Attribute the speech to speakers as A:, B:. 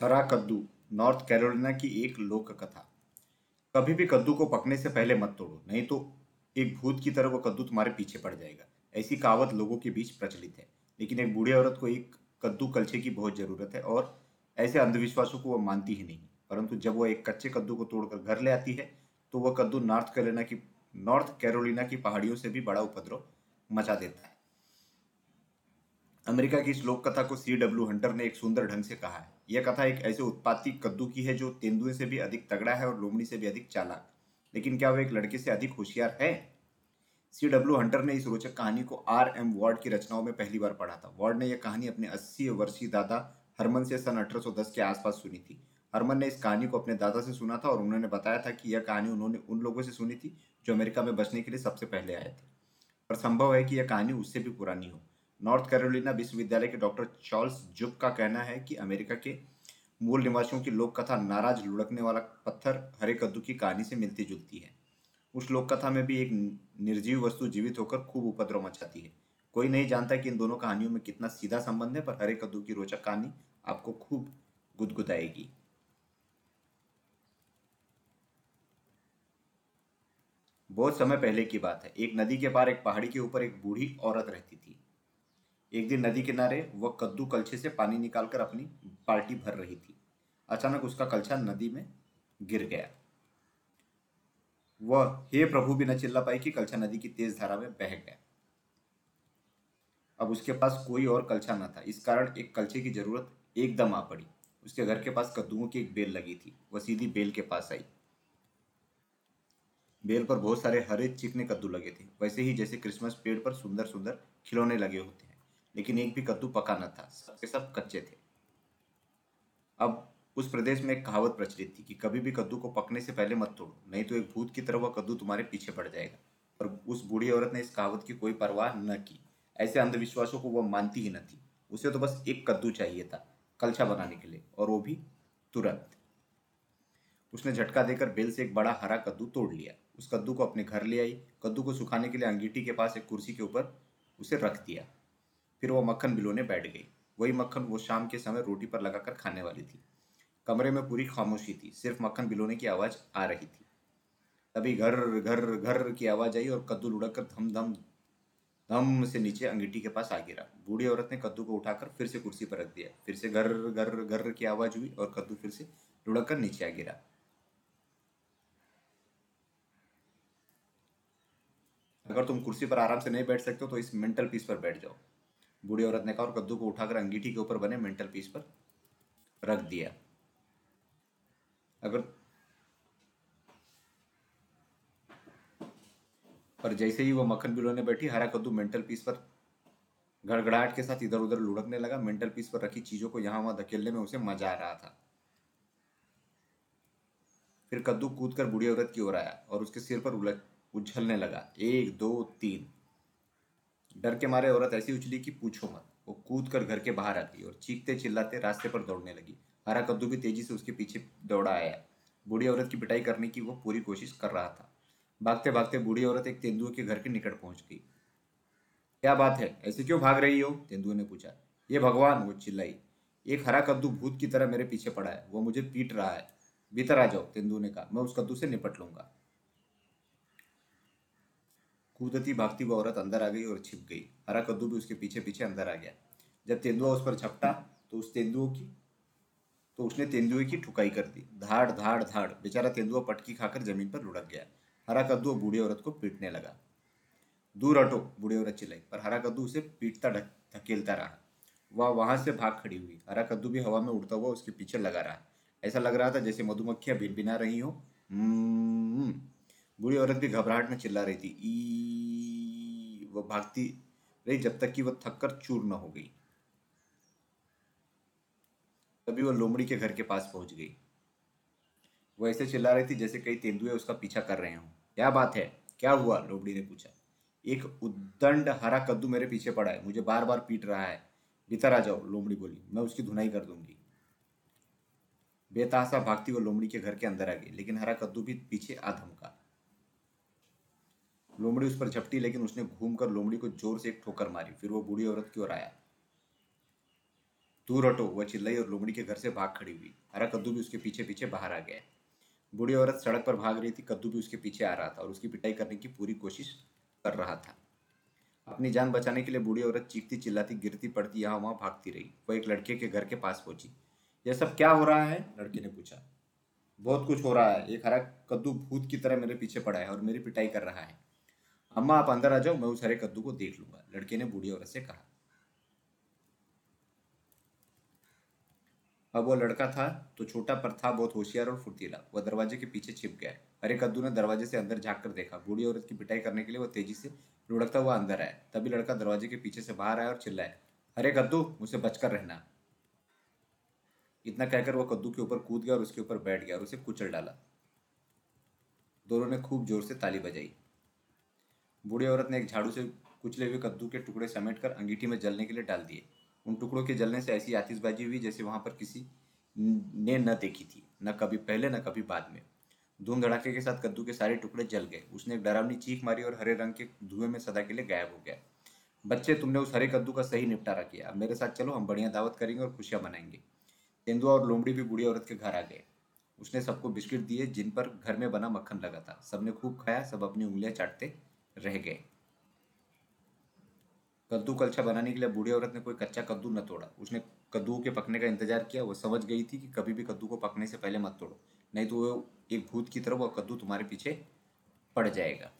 A: हरा कद्दू North Carolina की एक लोक कथा कभी भी कद्दू को पकने से पहले मत तोड़ो, नहीं तो एक भूत की तरह वो कद्दू तुम्हारे पीछे पड़ जाएगा। ऐसी कहावत लोगों के बीच प्रचलित है, लेकिन एक बूढ़ी औरत को एक कद्दू कलछे की बहुत ज़रूरत है और ऐसे अंधविश्वासों को वह मानती ही नहीं। परंतु जब वह एक कच्चे कद्दू को तोड़कर घर ले आती है तो वह कद्दू नॉर्थ कैरोलिना की, नॉर्थ कैरोलिना की पहाड़ियों से भी बड़ा उपद्रव मचा देता है। अमेरिका की इस लोक कथा को सी डब्ल्यू हंटर ने एक सुंदर ढंग से कहा है। यह कथा एक ऐसे उत्पाती कद्दू की है जो तेंदुए से भी अधिक तगड़ा है और लोमड़ी से भी अधिक चालाक। लेकिन क्या वह एक लड़के से अधिक होशियार है? सी डब्ल्यू हंटर ने इस रोचक कहानी को आर एम वार्ड की रचनाओं में पहली बार पढ़ा था। वार्ड ने यह कहानी अपने 80 वर्षीय दादा हरमन से सन 1810 के आसपास सुनी थी। हरमन ने इस कहानी को अपने दादा से सुना था और उन्होंने बताया था कि यह कहानी उन्होंने उन लोगों से सुनी थी जो अमेरिका में बचने के लिए सबसे पहले आए थे। पर संभव है कि यह कहानी उससे भी पुरानी हो। नॉर्थ कैरोलिना विश्वविद्यालय के डॉक्टर चार्ल्स जुक का कहना है कि अमेरिका के मूल निवासियों की लोक कथा नाराज़ लुढ़कने वाला पत्थर हरे कद्दू की कहानी से मिलती जुलती है। उस लोक कथा में भी एक निर्जीव वस्तु जीवित होकर खूब उपद्रव मचाती है। कोई नहीं जानता कि इन दोनों कहानियों में कितना सीधा संबंध है, पर हरे कद्दू की रोचक कहानी आपको खूब गुदगुदाएगी। बहुत समय पहले की बात है। एक नदी के पार एक पहाड़ी के ऊपर एक बूढ़ी औरत रहती थी। एक दिन नदी किनारे वह कद्दू कलछे से पानी निकालकर अपनी बाल्टी भर रही थी। अचानक उसका कलछा नदी में गिर गया। वह, हे प्रभु भी न चिल्ला पाई कि कलछा नदी की तेज धारा में बह गया। अब उसके पास कोई और कलछा न था। इस कारण एक कलछे की ज़रूरत एकदम आ पड़ी। उसके घर के पास कद्दुओं की एक बेल लगी थी। वह सीधी बेल के पास आई। बेल पर बहुत सारे हरे चिकने कद्दू लगे थे। वैसे ही जैसे क्रिसमस पेड़ पर सुंदर सुंदर खिलौने लगे होते हैं। लेकिन एक भी कद्दू पका न था। सबके सब कच्चे थे। अब उस प्रदेश में एक कहावत प्रचलित थी कि कभी भी कद्दू को पकने से पहले मत तोड़ो, नहीं तो एक भूत की तरह वह कद्दू तुम्हारे पीछे पड़ जाएगा। और उस बूढ़ी औरत ने इस कहावत की कोई परवाह न की। ऐसे अंधविश्वासों को वह मानती ही न थी। उसे तो बस एक कद्दू चाहिए था, कलछा बनाने के लिए, और वो भी तुरंत। उसने झटका देकर बेल से एक बड़ा हरा कद्दू तोड़ लिया। उस कद्दू को अपने घर ले आई। कद्दू को सुखाने के लिए अंगीठी के पास एक कुर्सी के ऊपर उसे रख दिया। फिर वह मक्खन बिलोने बैठ गई। वही मक्खन वो शाम के समय रोटी पर लगाकर खाने वाली थी। कमरे में पूरी खामोशी थी, सिर्फ़ मक्खन बिलोने की आवाज़ आ रही थी। तभी घर घर घर की आवाज़ आई और कद्दू लुढ़क कर धम धम धम से नीचे अंगीठी के पास आ गिरा। बूढ़ी औरत ने कद्दू को उठाकर फिर से कुर्सी पर रख दिया। फिर से घर घर घर की आवाज़ हुई और कद्दू फिर से लुढ़क कर नीचे आ गिरा। अगर तुम कुर्सी पर आराम से नहीं बैठ सकते हो तो इस मेंटल पीस पर बैठ जाओ। बूढ़ी औरत ने कहा, और कद्दू को उठाकर अंगीठी के ऊपर बने मेंटल पीस पर रख दिया। अगर पर जैसे ही वो मक्खन बिलोने बैठी, हरा कद्दू मेंटल पीस पर गड़गड़ाहट के साथ इधर उधर लुढ़कने लगा। मेंटल पीस पर रखी चीज़ों को यहाँ वहाँ धकेलने में उसे मज़ा आ रहा था। फिर कद्दू कूद कर बूढ़ी औरत की ओर आया और उसके सिर पर उलझ उछलने लगा। एक, दो, तीन। डर के मारे औरत ऐसी उछली कि पूछो मत। वो कूद कर घर के बाहर आ गई और चीखते चिल्लाते रास्ते पर दौड़ने लगी। हरा कद्दू भी तेज़ी से उसके पीछे दौड़ा आया। बूढ़ी औरत की पिटाई करने की वो पूरी कोशिश कर रहा था। भागते भागते बूढ़ी औरत एक तेंदुए के घर के निकट पहुँच गई। क्या बात है? ऐसे क्यों भाग रही हो? तेंदुए ने पूछा। ये भगवान, वो चिल्लाई। एक हरा कद्दू भूत की तरह मेरे पीछे पड़ा है। वो मुझे पीट रहा है। भीतर आ जाओ, तेंदुए ने कहा। मैं उस कद्दू से निपट लूँगा। कूदती भागती वो औरत अंदर आ गई और छिप गई। हरा कद्दू भी उसके पीछे पीछे अंदर आ गया। जब तेंदुआ उस पर झपटा तो उस तेंदुओं की तो उसने तेंदुए की ठुकाई कर दी। धाड़ धाड़ धाड़। बेचारा तेंदुआ पटकी खाकर ज़मीन पर लुढ़क गया। हरा कद्दू बूढ़ी औरत को पीटने लगा। दूर हटो बूढ़ी औरत चिल्लाई पर हरा कद्दू उसे पीटता धकेलता रहा। वह वहाँ से भाग खड़ी हुई। हरा कद्दू भी हवा में उड़ता हुआ उसके पीछे लगा रहा। ऐसा लग रहा था जैसे मधुमक्खियाँ भिन भिना रही हो। हम्म, बूढ़ी औरत भी घबराहट में चिल्ला रही थी। ई वह भागती रही जब तक कि वह थककर चूर न हो गई। तभी वह लोमड़ी के घर के पास पहुँच गई। वह ऐसे चिल्ला रही थी जैसे कई तेंदुए उसका पीछा कर रहे हों। क्या बात है? क्या हुआ? लोमड़ी ने पूछा। एक उद्दंड हरा कद्दू मेरे पीछे पड़ा है। मुझे बार बार पीट रहा है। भीतर आ जाओ, लोमड़ी बोली। मैं उसकी धुनाई कर दूँगी। बेतासा भागती वो लोमड़ी के घर के अंदर आ गई, लेकिन हरा कद्दू भी पीछे आ धमका। लोमड़ी उस पर झपटी, लेकिन उसने घूमकर लोमड़ी को ज़ोर से एक ठोकर मारी। फिर वो बूढ़ी औरत की ओर आया। दूर हटो, वह चिल्लाई और लोमड़ी के घर से भाग खड़ी हुई। हरा कद्दू भी उसके पीछे पीछे बाहर आ गया। बूढ़ी औरत सड़क पर भाग रही थी, कद्दू भी उसके पीछे आ रहा था और उसकी पिटाई करने की पूरी कोशिश कर रहा था। अपनी जान बचाने के लिए बूढ़ी औरत चीखती, चिल्लाती, गिरती, पड़ती, यहाँ वहाँ भागती रही। वह एक लड़के के घर के पास पहुँची। यह सब क्या हो रहा है? लड़के ने पूछा। बहुत कुछ हो रहा है। एक हरा कद्दू भूत की तरह मेरे पीछे पड़ा है और मेरी पिटाई कर रहा है। अम्मा, आप अंदर आ जाओ, मैं उस हरे कद्दू को देख लूँगा, लड़के ने बूढ़ी औरत से कहा। अब वो लड़का था तो छोटा पर था, बहुत होशियार और फुर्तीला। वह दरवाजे के पीछे छिप गया। हरे कद्दू ने दरवाजे से अंदर झाँक कर देखा। बूढ़ी औरत की पिटाई करने के लिए वह तेज़ी से लुढ़कता हुआ अंदर आया। तभी लड़का दरवाजे के पीछे से बाहर आया और चिल्लाया हरे कद्दू, मुझसे बचकर रहना। इतना कहकर वह कद्दू के ऊपर कूद गया और उसके ऊपर बैठ गया और उसे कुचल डाला। दोनों ने खूब ज़ोर से ताली बजाई। बूढ़ी औरत ने एक झाड़ू से कुचले हुए कद्दू के टुकड़े समेट कर अंगीठी में जलने के लिए डाल दिए। उन टुकड़ों के जलने से ऐसी आतिशबाजी हुई जैसे वहाँ पर किसी ने न देखी थी, न कभी पहले, न कभी बाद में। धूम धड़ाके के साथ कद्दू के सारे टुकड़े जल गए। उसने एक डरावनी चीख मारी और हरे रंग के धुएँ में सदा के लिए गायब हो गया। बच्चे, तुमने उस हरे कद्दू का सही निपटारा किया। अब मेरे साथ चलो, हम बढ़िया दावत करेंगे और खुशियाँ मनाएँगे। तेंदुआ और लोमड़ी भी बूढ़ी औरत के घर आ गए। उसने सबको बिस्किट दिए, जिन पर घर में बना मक्खन लगा था। सबने खूब खाया, सब अपनी उंगलियाँ चाटते रह गए। कद्दू कलछा बनाने के लिए बूढ़ी औरत ने कोई कच्चा कद्दू न तोड़ा। उसने कद्दू के पकने का इंतज़ार किया। वो समझ गई थी कि कभी भी कद्दू को पकने से पहले मत तोड़ो। नहीं तो वो एक भूत की तरह वह कद्दू तुम्हारे पीछे पड़ जाएगा।